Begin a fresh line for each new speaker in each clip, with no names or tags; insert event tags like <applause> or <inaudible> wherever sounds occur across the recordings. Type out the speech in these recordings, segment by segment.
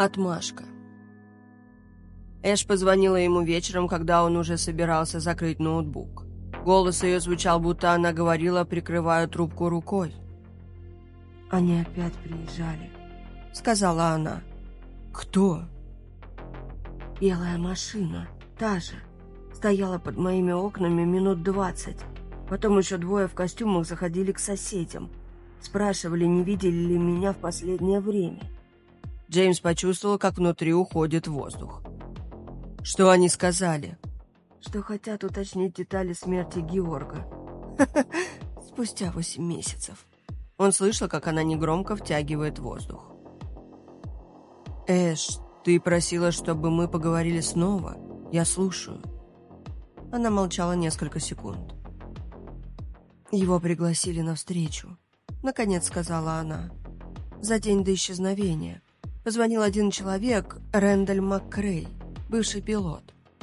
Отмашка. Эш позвонила ему вечером, когда он уже собирался закрыть ноутбук. Голос ее звучал, будто она говорила, прикрывая трубку рукой.
«Они опять приезжали», —
сказала она. «Кто?»
«Белая машина, та же. Стояла под моими окнами минут двадцать. Потом еще двое в костюмах заходили к соседям. Спрашивали, не видели ли меня в последнее время».
Джеймс почувствовал, как внутри уходит воздух. «Что они сказали?»
«Что хотят уточнить детали смерти Георга. <laughs> Спустя восемь месяцев».
Он слышал, как она негромко втягивает воздух. «Эш, ты просила, чтобы мы поговорили снова? Я слушаю». Она молчала несколько секунд.
«Его пригласили на встречу», — наконец сказала она. «За день до исчезновения. Позвонил один человек, Рэндаль МакКрей, бывший пилот.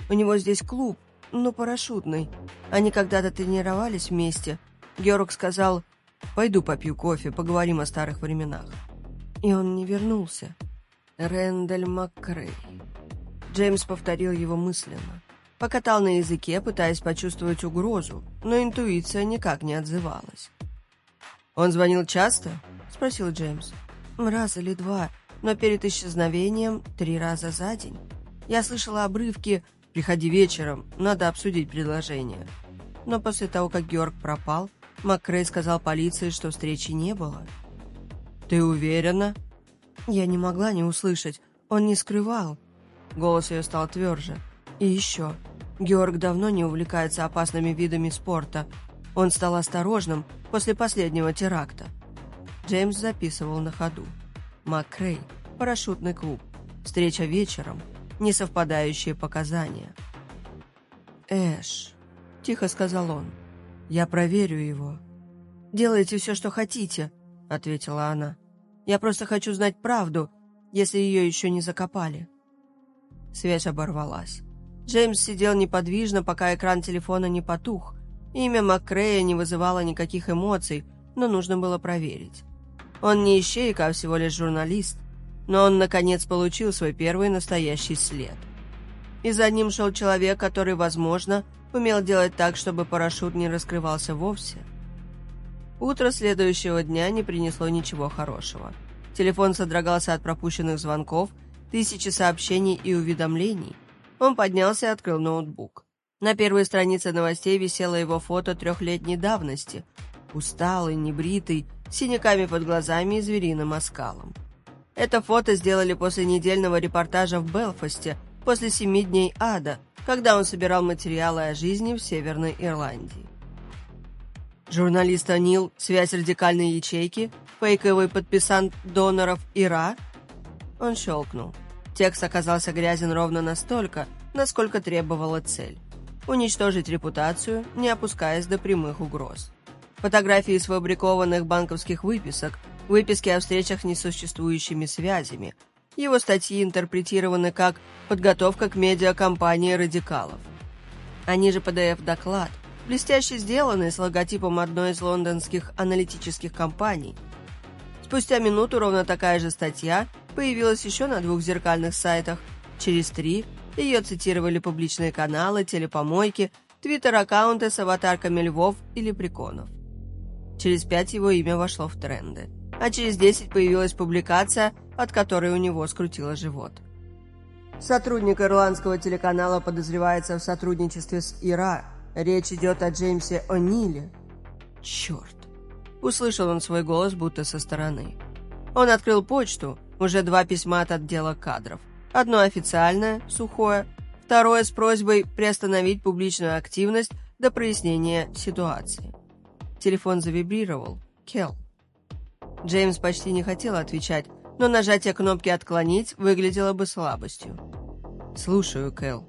У него здесь клуб, ну, парашютный. Они когда-то тренировались вместе. Георг сказал, «Пойду попью кофе, поговорим о старых временах». И он не вернулся. Рэндаль МакКрей. Джеймс повторил его мысленно. Покатал на языке, пытаясь почувствовать угрозу, но интуиция никак не отзывалась.
«Он звонил часто?» — спросил Джеймс.
«Раз или два но перед исчезновением три раза за день. Я слышала обрывки «Приходи вечером, надо обсудить предложение». Но после того, как Георг пропал, МакКрей сказал полиции, что встречи не было.
«Ты уверена?»
Я не могла не услышать. Он не скрывал. Голос ее стал тверже. И еще. Георг давно не увлекается опасными видами спорта. Он стал осторожным после последнего теракта. Джеймс записывал на ходу. МакКрей, парашютный клуб, встреча вечером, несовпадающие показания.
«Эш», — тихо сказал он, — «я проверю его».
«Делайте все, что хотите», — ответила она. «Я просто хочу знать правду, если ее еще не закопали». Связь оборвалась. Джеймс сидел неподвижно, пока экран телефона не потух. Имя МакКрея не вызывало никаких эмоций, но нужно было проверить. Он не ищейка, а всего лишь журналист. Но он, наконец, получил свой первый настоящий след. И за ним шел человек, который, возможно, умел делать так, чтобы парашют не раскрывался вовсе. Утро следующего дня не принесло ничего хорошего. Телефон содрогался от пропущенных звонков, тысячи сообщений и уведомлений. Он поднялся и открыл ноутбук. На первой странице новостей висело его фото трехлетней давности. Усталый, небритый, синяками под глазами и звериным оскалом. Это фото сделали после недельного репортажа в Белфасте, после семи дней ада, когда он собирал материалы о жизни в Северной Ирландии. Журналист Анил «Связь радикальной ячейки», фейковый подписант доноров ИРА. Он щелкнул. Текст оказался грязен ровно настолько, насколько требовала цель. Уничтожить репутацию, не опускаясь до прямых угроз фотографии сфабрикованных банковских выписок, выписки о встречах с несуществующими связями. Его статьи интерпретированы как «подготовка к медиакомпании радикалов». Они же PDF-доклад, блестяще сделанный с логотипом одной из лондонских аналитических компаний. Спустя минуту ровно такая же статья появилась еще на двух зеркальных сайтах. Через три ее цитировали публичные каналы, телепомойки, твиттер-аккаунты с аватарками львов или приконов. Через пять его имя вошло в тренды. А через десять появилась публикация, от которой у него скрутило живот. Сотрудник ирландского телеканала подозревается в сотрудничестве с ИРА. Речь идет о Джеймсе О'Ниле. Черт. Услышал он свой голос будто со стороны. Он открыл почту, уже два письма от отдела кадров. Одно официальное, сухое, второе с просьбой приостановить публичную активность до прояснения ситуации. Телефон завибрировал. Келл. Джеймс почти не хотел отвечать, но нажатие кнопки «Отклонить» выглядело бы слабостью. «Слушаю, Кэл».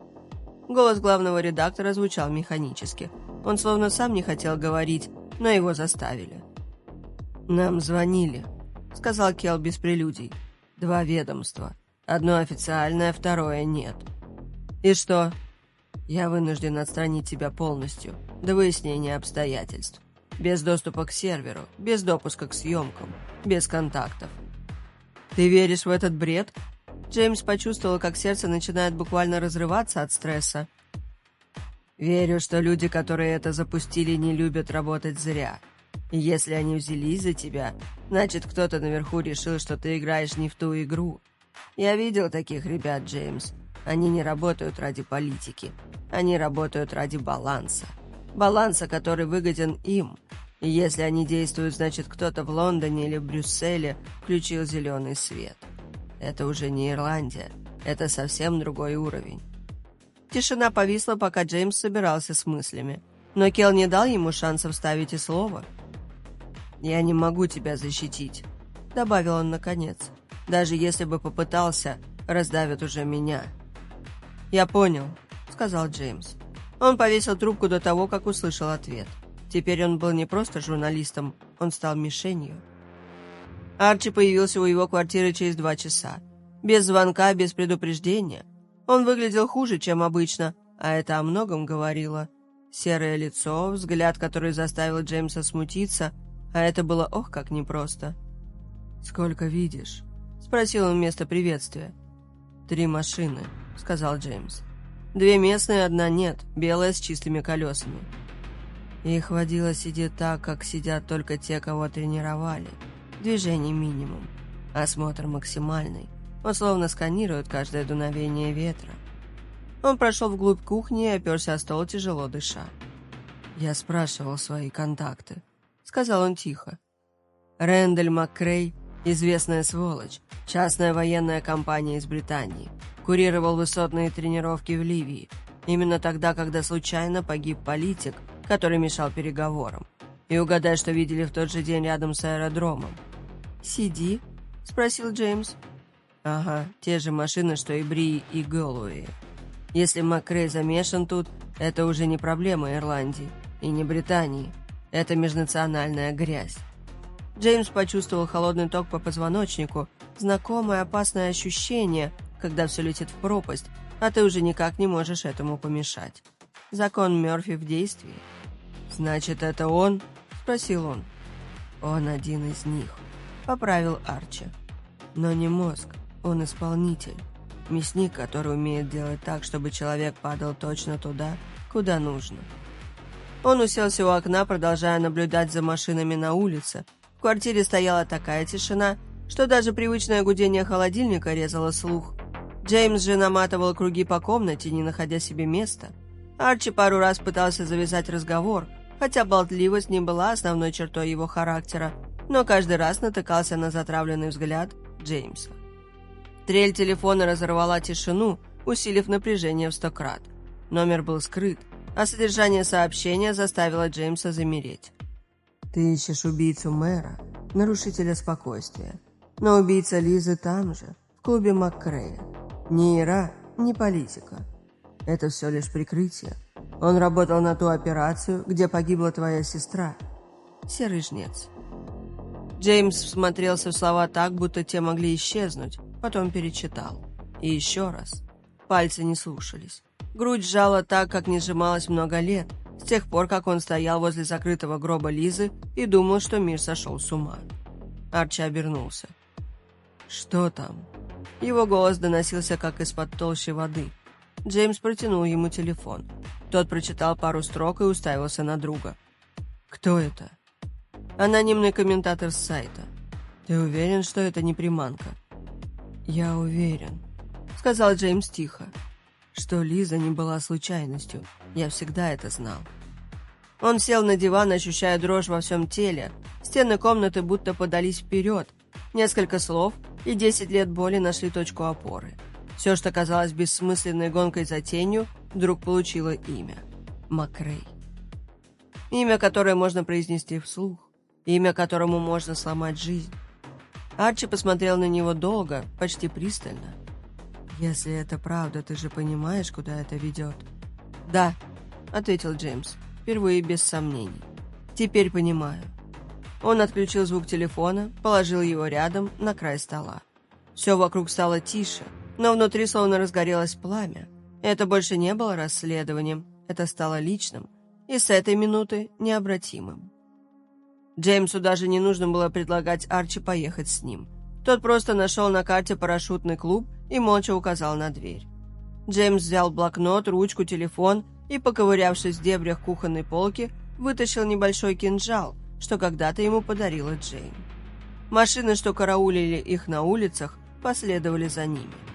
Голос главного редактора звучал механически. Он словно сам не хотел говорить, но его заставили. «Нам звонили», — сказал Келл без прелюдий. «Два ведомства. Одно официальное, второе нет». «И что?» «Я вынужден отстранить тебя полностью, до выяснения обстоятельств без доступа к серверу, без допуска к съемкам, без контактов. Ты веришь в этот бред?
Джеймс почувствовал, как сердце начинает буквально разрываться от стресса. «Верю, что люди, которые это запустили, не любят работать зря. И если они взялись за тебя, значит, кто-то наверху решил, что ты играешь не в ту игру. Я видел таких ребят, Джеймс. Они не работают ради политики. Они работают ради баланса. Баланса, который выгоден им. И если они действуют, значит, кто-то в Лондоне или в Брюсселе включил зеленый свет. Это уже не Ирландия. Это совсем другой уровень. Тишина повисла, пока Джеймс собирался с мыслями. Но Келл не дал ему шанса вставить и слово. «Я не могу тебя защитить», — добавил он наконец. «Даже если бы попытался, раздавят уже меня». «Я понял», — сказал Джеймс. Он повесил трубку до того, как услышал ответ. Теперь он был не просто журналистом, он стал мишенью. Арчи появился у его квартиры через два часа. Без звонка, без предупреждения. Он выглядел хуже, чем обычно, а это о многом говорило. Серое лицо, взгляд, который заставил Джеймса смутиться, а это было ох, как непросто. «Сколько видишь?» — спросил он вместо приветствия. «Три машины», — сказал Джеймс. «Две местные, одна нет, белая с чистыми колесами». Их водила сидит так, как сидят только те, кого тренировали. Движений минимум. Осмотр максимальный. Он словно сканирует каждое дуновение ветра. Он прошел вглубь кухни и оперся о стол, тяжело дыша. «Я спрашивал свои контакты», — сказал он тихо. Рэндаль Маккрей — известная сволочь, частная военная компания из Британии. Курировал высотные тренировки в Ливии. Именно тогда, когда случайно погиб политик, который мешал переговорам. И угадай, что видели в тот же день рядом с аэродромом. «Сиди?» — спросил Джеймс. «Ага, те же машины, что и Бри и Гэллоуи. Если Макрей замешан тут, это уже не проблема Ирландии и не Британии. Это межнациональная грязь». Джеймс почувствовал холодный ток по позвоночнику, знакомое опасное ощущение, когда все летит в пропасть, а ты уже никак не можешь этому помешать. Закон Мёрфи в действии. «Значит, это он?» — спросил он. «Он один из них», — поправил Арчи. «Но не мозг, он исполнитель. Мясник, который умеет делать так, чтобы человек падал точно туда, куда нужно». Он уселся у окна, продолжая наблюдать за машинами на улице. В квартире стояла такая тишина, что даже привычное гудение холодильника резало слух. Джеймс же наматывал круги по комнате, не находя себе места. Арчи пару раз пытался завязать разговор, хотя болтливость не была основной чертой его характера, но каждый раз натыкался на затравленный взгляд Джеймса. Трель телефона разорвала тишину, усилив напряжение в сто крат. Номер был скрыт, а содержание сообщения заставило Джеймса замереть. «Ты ищешь убийцу мэра, нарушителя спокойствия. Но убийца Лизы там же, в клубе Маккрея. Ни Ира, ни политика. Это все лишь прикрытие. Он работал на ту операцию, где погибла твоя сестра. Серый жнец. Джеймс всмотрелся в слова так, будто те могли исчезнуть, потом перечитал. И еще раз. Пальцы не слушались. Грудь сжала так, как не сжималась много лет, с тех пор, как он стоял возле закрытого гроба Лизы и думал, что мир сошел с ума. Арчи обернулся. «Что там?» Его голос доносился, как из-под толщи воды. Джеймс протянул ему телефон. Тот прочитал пару строк и уставился на друга. «Кто это?» «Анонимный комментатор с сайта. Ты уверен, что это не приманка?» «Я уверен», — сказал Джеймс тихо. «Что Лиза не была случайностью. Я всегда это знал». Он сел на диван, ощущая дрожь во всем теле. Стены комнаты будто подались вперед. Несколько слов и десять лет боли нашли точку опоры. Все, что казалось бессмысленной гонкой за тенью, вдруг получило имя – Макрей. Имя, которое можно произнести вслух. Имя, которому можно сломать жизнь. Арчи посмотрел на него долго, почти пристально. «Если это правда, ты же понимаешь, куда это ведет?» «Да», — ответил Джеймс, впервые без сомнений. «Теперь понимаю». Он отключил звук телефона, положил его рядом на край стола. Все вокруг стало тише — но внутри словно разгорелось пламя. Это больше не было расследованием, это стало личным и с этой минуты необратимым. Джеймсу даже не нужно было предлагать Арчи поехать с ним. Тот просто нашел на карте парашютный клуб
и молча указал на дверь. Джеймс взял блокнот, ручку, телефон и, поковырявшись в дебрях кухонной полки, вытащил небольшой кинжал, что когда-то ему подарила Джейн. Машины, что караулили их на улицах, последовали за ними.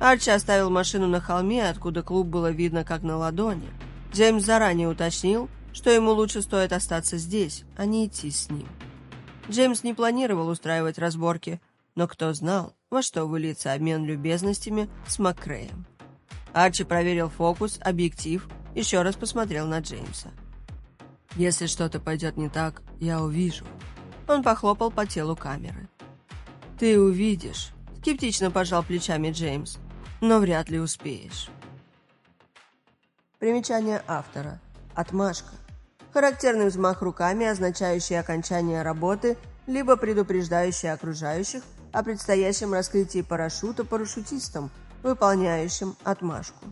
Арчи оставил машину на холме, откуда клуб было видно как на ладони. Джеймс заранее уточнил, что ему лучше стоит остаться здесь, а не идти с ним. Джеймс не планировал устраивать разборки, но кто знал, во что выльется обмен любезностями с Маккреем. Арчи проверил фокус, объектив, еще раз посмотрел на Джеймса. «Если что-то пойдет не так, я увижу». Он похлопал по телу камеры. «Ты увидишь», — скептично пожал плечами Джеймс, «но вряд ли успеешь». Примечание автора. Отмашка. Характерный взмах руками, означающий окончание работы, либо предупреждающий окружающих о предстоящем раскрытии парашюта парашютистом, выполняющим отмашку.